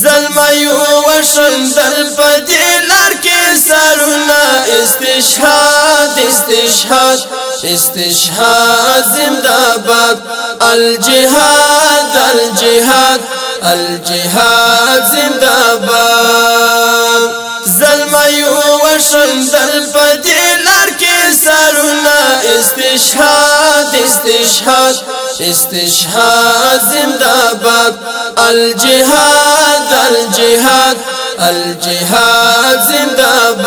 زلمیو وشندل پدی لڑکی سارونا استشهاد استشهاد استشهاد زنداباد الجهاد الجهاد الجهاد زنداباد زلمیو وشندل پدی لڑکی سارونا استشهاد استشهاد استشهاد زنداباد الجهاد الجهاد الجهاد زنداباد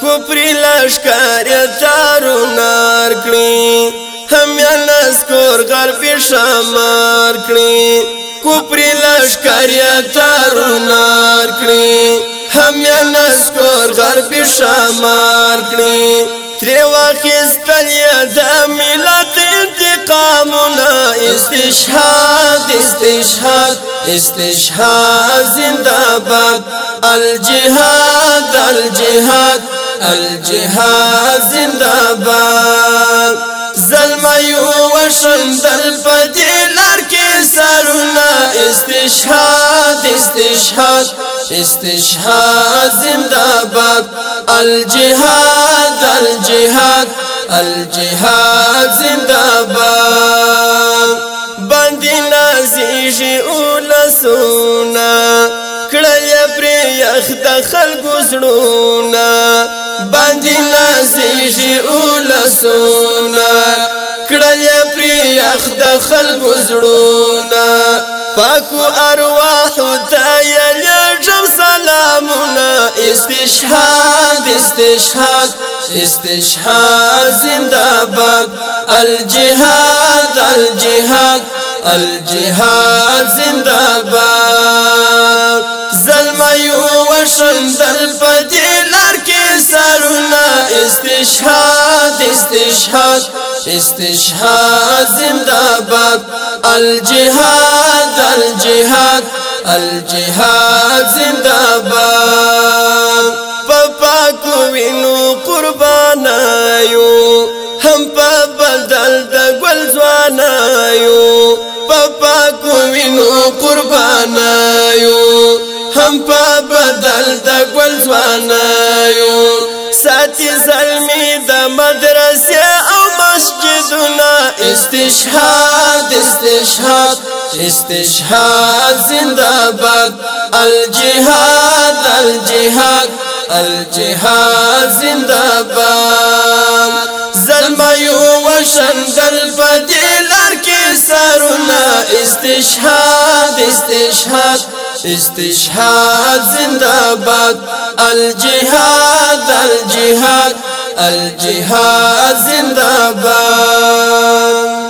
کوپری لشکر تارو نار کړی هم یا لسکور غرب شمار کړی کوپری لشکر تارو نار کړی هم یا لسکور غرب شمار کړی تری واخیس کلی دا ملت انتقامنا استشهاد استشهاد استشهاد زندہ باد الجهاد الجهاد الجهاد زندہ باد زلمیو وشندل پدی لرکی سارونا استشهاد استشهاد استشهاد زنداباد الجهاد الجهاد الجهاد زنداباد باندی نازیجی اولسونا کڑلی پری یخ دخل گزرونا باندی سیجی اولسونا کڑل پری اخ دخل گزڑونا پاکو ارواح تایا لیٹم سلامونا استشهاد استشهاد استشهاد زندہ باد الجهاد الجهاد الجهاد زندہ باد ظلم یو وشندل پدی استشهاد استشهاد زنداباد الجهاد الجهاد الجهاد زندباد پاپا کو وینو يو هم په بدل د ګل ځوانایو پاپا کو وینو قربانایو هم په بدل د ګل ځوانایو ساتي زلمي د مدرسې او مسجدونه استشهاد استشهاد استشهاد زنده باد الجهاد الجهاد الجهاد زنده باد زلميو وشندل بدلر کې سرونه استشهاد استشهاد استشهاد زنده باد الجهاد الجهاد الجهاد زنده باد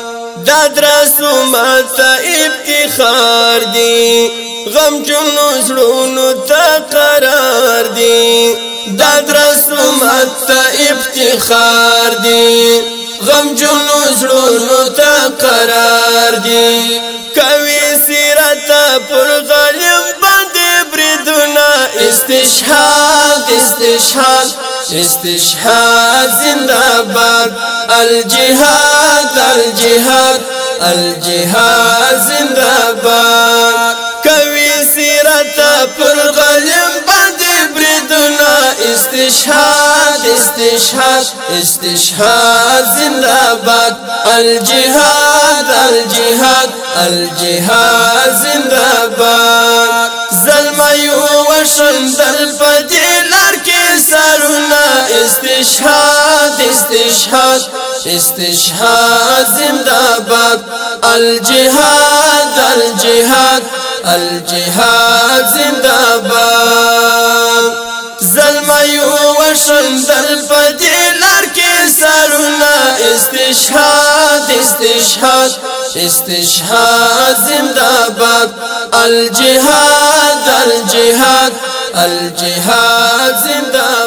داد رسومه ته افتخار دی غم جنو زړونو ته قرار دی داد رسومه ته افتخار دی غم جنو زړونو ته قرار دی کوي سیرت پر غلیو استشهاد استشهاد استشهاد زندباد الجهاد الجهاد الجهاد زندباد كوي کوي سیرت پر غلم بريدنا استشهاد استشهاد استشهاد زندباد الجهاد الجهاد الجهاد زندباد شندل پدی لرکی سرونا استشهاد استشهاد استشهاد زنداباد الجهاد الجهاد الجهاد زنداباد استشهاد زنداباد الجهاد الجهاد الجهاد زنداباد